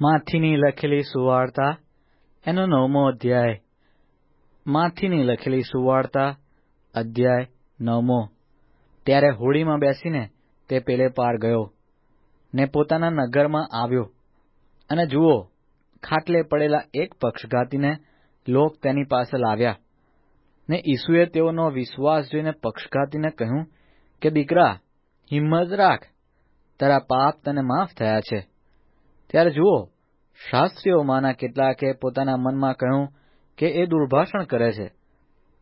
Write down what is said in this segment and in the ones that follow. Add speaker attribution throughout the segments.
Speaker 1: માથીની લખેલી સુવાર્તા, એનો નવમો અધ્યાય. માથીની લખેલી સુવાર્તા, અધ્યાય નવમો. ત્યારે હોડીમાં બેસીને તે પેલે પાર ગયો ને પોતાના નગરમાં આવ્યો. અને જુઓ, ખાટલે પડેલા એક પક્ષઘાતીને લોક તેની પાસે લાવ્યા. ને ઈસુએ તેઓનો વિશ્વાસ જોઈને પક્ષઘાતીને કહ્યું કે, દીકરા, હિંમત રાખ. તારા પાપ તને માફ થયા છે. ત્યારે જુઓ શાસ્ત્રીઓમાંના કેટલાકે પોતાના મનમાં કહ્યું કે એ દુર્ભાષણ કરે છે.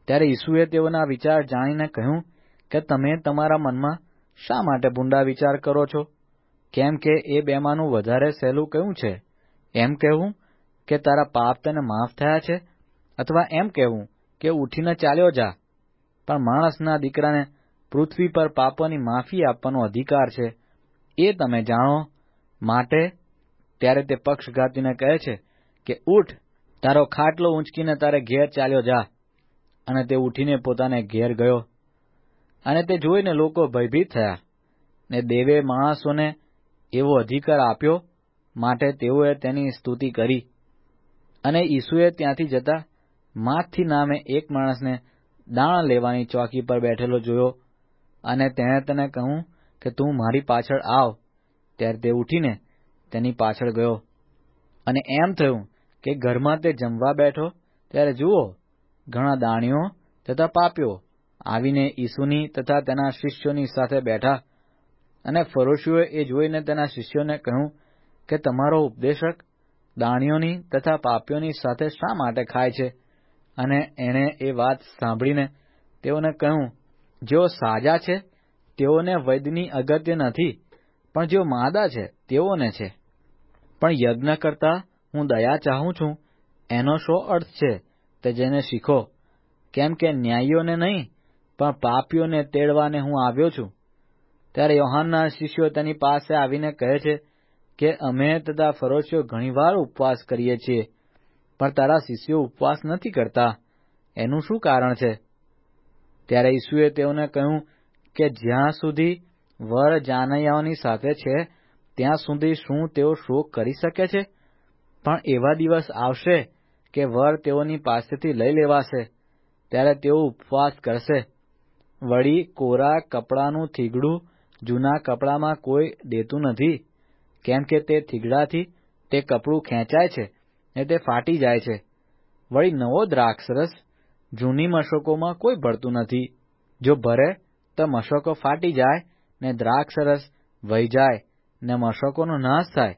Speaker 1: ત્યારે ઈસુએ તેઓના વિચાર જાણીને કહ્યું કે તમે તમારા મનમાં શા માટે ભૂંડા વિચાર કરો છો? કેમ કે એ બેમાંનું વધારે સહેલું કયું છે? એમ કહેવું કે તારા પાપ તને માફ થયા છે? અથવા એમ કહેવું કે ઉઠીને ચાલ્યો જા. પણ માણસના દીકરાને પૃથ્વી પર પાપોની માફી આપવાનો અધિકાર છે. એ તમે જાણો, માટે ત્યારે તે પક્ષઘાતીને કહે છે કે, ઉઠ, તારો ખાટલો ઊંચકીને તારે ઘેર ચાલ્યો જા. અને તે ઉઠીને પોતાને ઘેર ગયો. અને તે જોઈને લોકો ભયભીત થયા ને દેવે માણસોને એવો અધિકાર આપ્યો માટે તેઓએ તેની સ્તુતિ કરી. અને ઈસુએ ત્યાંથી જતા માથથી નામે એક માણસને દાણા લેવાની ચોકી પર બેઠેલો જોયો અને તેણે તેને કહ્યું કે તું મારી પાછળ આવ. ત્યારે તે ઉઠીને તેની પાછળ ગયો. અને એમ થયું કે ઘરમાં તે જમવા બેઠો, ત્યારે જુઓ, ઘણા દાણીઓ તથા પાપીઓ આવીને ઈસુની તથા તેના શિષ્યોની સાથે બેઠા. અને ફરોશીઓએ એ જોઈને તેના શિષ્યોને કહ્યું કે, તમારો ઉપદેશક દાણીઓની તથા પાપીઓની સાથે શા માટે ખાય છે? અને એણે એ વાત સાંભળીને તેઓને કહ્યું, જેઓ સાજા છે, તેઓને વૈદ્યની અગત્ય નથી, પણ જેઓ માદા છે, તેઓને છે. પણ યજ્ઞ કરતા હું દયા ચાહું છું. એનો શો અર્થ છે તે જેને શીખો. કેમ કે ન્યાયીઓને નહીં, પણ પાપીઓને તેડવાને હું આવ્યો છું. ત્યારે યોહાનના શિષ્યો તેની પાસે આવીને કહે છે કે અમે તથા ફરોશીઓ ઘણીવાર ઉપવાસ કરીએ છીએ, પણ તારા શિષ્યો ઉપવાસ નથી કરતા. એનું શું કારણ છે? ત્યારે ઈસુએ તેઓને કહ્યું કે જ્યાં સુધી વર જાનૈયાઓની સાથે છે ત્યાં સુધી શું તેઓ શોક કરી શકે છે? પણ એવા દિવસ આવશે કે વર તેઓની પાસેથી લઈ લેવાશે, ત્યારે તેઓ ઉપવાસ કરશે. વળી કોરા કપડાનું થીગડું જૂના કપડામાં કોઈ દેતું નથી. કેમ કે તે થીગડાથી તે કપડું ખેંચાય છે ને તે ફાટી જાય છે. વળી નવો દ્રાક્ષરસ જૂની મશકોમાં કોઈ ભરતું નથી. જો ભરે તો મશકો ફાટી જાય ને દ્રાક્ષરસ વહી જાય. ને મશકોનો નાશ થાય.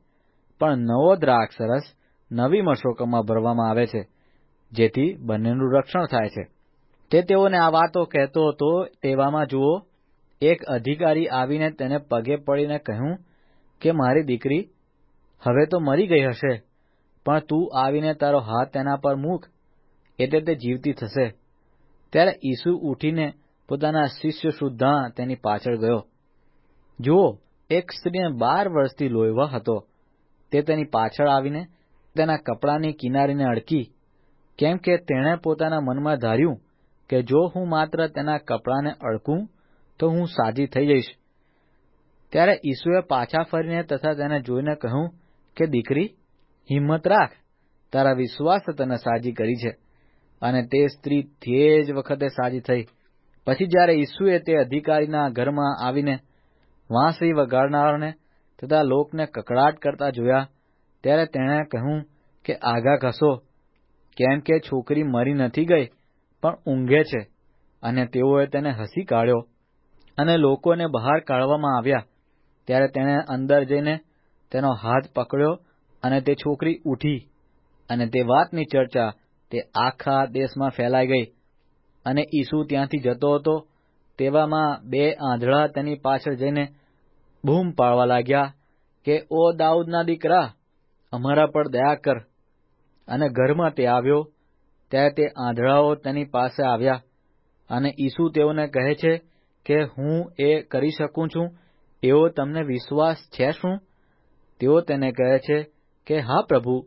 Speaker 1: પણ નવો દ્રાક્ષરસ નવી મશકોમાં ભરવામાં આવે છે, જેથી બંનેનું રક્ષણ થાય છે. તે તેઓને આ વાતો કહેતો હતો, તેવામાં જુઓ, એક અધિકારી આવીને તેને પગે પડીને કહ્યું કે, મારી દીકરી, હવે તો મરી ગઈ હશે, પણ તું આવીને તારો હાથ તેના પર મૂક, એટલે તે જીવતી થશે. ત્યારે ઈસુ ઉઠીને પોતાના શિષ્ય સુદ્ધા તેની પાછળ ગયો. જુઓ એક સ્ત્રીને બાર વર્ષથી લોહીવા હતો. તે તેની પાછળ આવીને તેના કપડાની કિનારીને અડકી, કેમ કે તેણે પોતાના મનમાં ધાર્યું કે જો હું માત્ર તેના કપડાને અડકું, તો હું સાજી થઈ જઈશ. ત્યારે ઈસુએ પાછા ફરીને તથા તેને જોઈને કહ્યું કે, દીકરી, હિંમત રાખ. તારા વિશ્વાસે તને સાજી કરી છે. અને તે સ્ત્રી તે વખતે સાજી થઈ. પછી જ્યારે ઈસુએ તે અધિકારીના ઘરમાં આવીને વાંસળી વગાડનારને તથા લોકને કકડાટ કરતા જોયા, ત્યારે તેણે કહ્યું કે, આગા ઘસો. કેમ કે છોકરી મરી નથી ગઈ, પણ ઊંઘે છે. અને તેઓએ તેને હસી કાઢ્યો. અને લોકોને બહાર કાઢવામાં આવ્યા, ત્યારે તેણે અંદર જઈને તેનો હાથ પકડ્યો અને તે છોકરી ઉઠી અને તે વાતની ચર્ચા તે આખા દેશમાં ફેલાઈ ગઈ. અને ઈસુ ત્યાંથી જતો હતો તેવામાં બે આંધળા તેની પાછળ જઈને બૂમ પાડવા લાગ્યા કે, ઓ દાઉદના દીકરા, અમારા પર દયા કર. અને ઘરમાં તે આવ્યો. ત્યારે તે આંધળાઓ તેની પાસે આવ્યા અને ઈસુ તેઓને કહે છે કે, હું એ કરી શકું છું. એવો તમને વિશ્વાસ છે શું? તેઓ તેને કહે છે કે, હા પ્રભુ.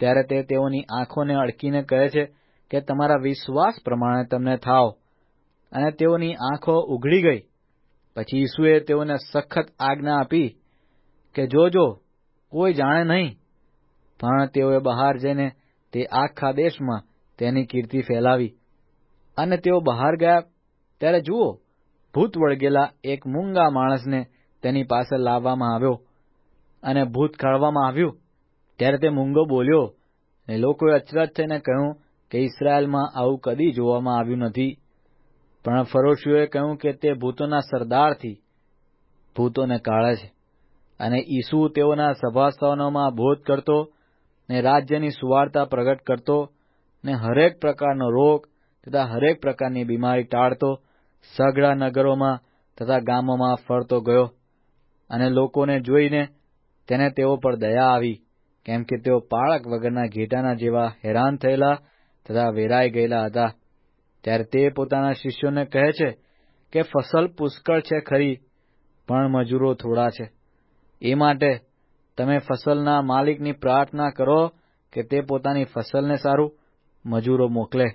Speaker 1: ત્યારે તે તેઓની આંખોને અડકીને કહે છે કે, તમારા વિશ્વાસ પ્રમાણે તમને થાવ. અને તેઓની આંખો ઉઘડી ગઈ. પછી ઈસુએ તેઓને સખત આજ્ઞા આપી કે, જોજો, કોઈ જાણે નહીં. પણ તેઓએ બહાર જઈને તે આખા દેશમાં તેની કીર્તિ ફેલાવી. અને તેઓ બહાર ગયા ત્યારે જુઓ, ભૂત વળગેલા એક મૂંગા માણસને તેની પાસે લાવવામાં આવ્યો અને ભૂત કાઢવામાં આવ્યું. ત્યારે તે મૂંગો બોલ્યો, ને લોકોએ અચરજ થઈને કહ્યું કે, ઇસરાયેલમાં આવું કદી જોવામાં આવ્યું નથી. પણ ફરોશીઓએ કહ્યું કે તે ભૂતોના સરદારથી, ભૂતોને કાઢે છે. અને ઈસુ તેઓના સભાસ્થાનોમાં બોધ કરતો ને રાજ્યની સુવાર્તા પ્રગટ કરતો ને હરેક પ્રકારનો રોગ તથા હરેક પ્રકારની બીમારી ટાળતો, સઘળા નગરોમાં તથા ગામોમાં ફરતો ગયો. અને લોકોને જોઈને તેને તેઓ પર દયા આવી, કેમ કે તેઓ પાળક વગરના ઘેટાના જેવા હેરાન થયેલા તથા વેરાઈ ગયેલા હતા. ત્યારે તે પોતાના શિષ્યોને કહે છે કે ફસલ પુષ્કળ છે ખરી, પણ મજૂરો થોડા છે. એ માટે તમે ફસલના માલિકની પ્રાર્થના કરો કે તે પોતાની ફસલને સારું, મજૂરો મોકલે.